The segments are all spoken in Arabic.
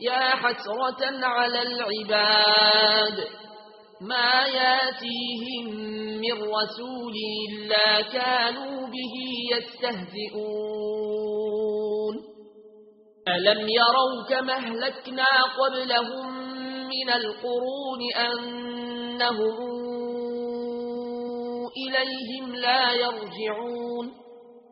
يا حسرة على العباد ما ياتيهم من رسول إلا كانوا به يستهزئون. ألم يروا كما أهلكنا قبلهم من القرون أنهم إليهم لا يرجعون.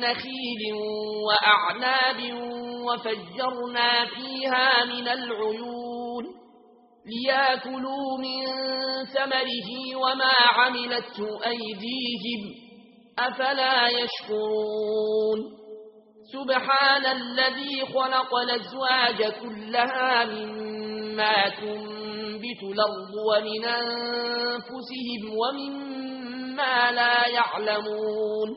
نخيل وأعناب وفجرنا فيها من العيون ليأكلوا من ثمره وما عملته أيديهم أفلا يشكرون سبحان الذي خلق الأزواج كلها مما تنبت الأرض ومن أنفسهم ومما لا يعلمون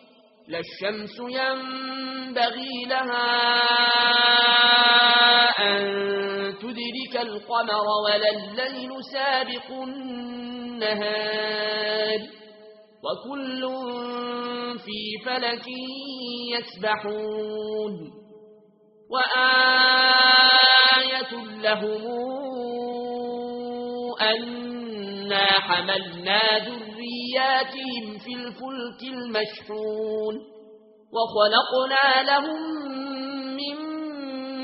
للشمس ينبغي لها أن تدرك القمر ولا الليل سابق النهار وكل في فلك يسبحون وآية لهم أن حملنا ذرياتهم في الفلك المشحون وخلقنا لهم من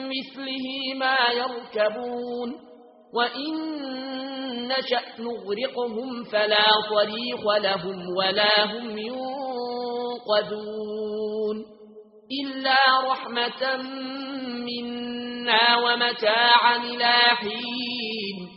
مثله ما يركبون وإن نشأ نغرقهم فلا طريق لهم ولا هم ينقذون إلا رحمة منا ومتاعا لا حين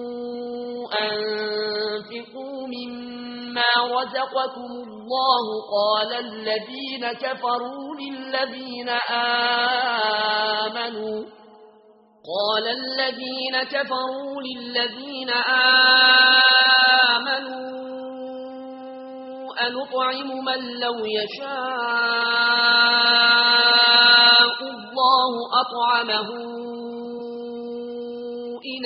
أنفقوا مما رزقكم الله قال الذين كفروا للذين آمنوا قال الذين كفروا للذين آمنوا أنطعم من لو يشاء الله أطعمه إن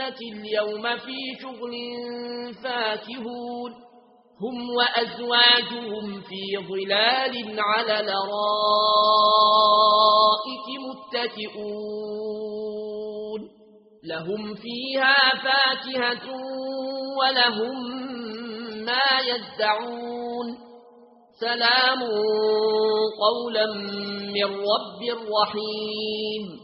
الجنة اليوم في شغل فاكهون هم وأزواجهم في ظلال على لرائك متكئون لهم فيها فاكهة ولهم ما يدعون سلام قولا من رب رحيم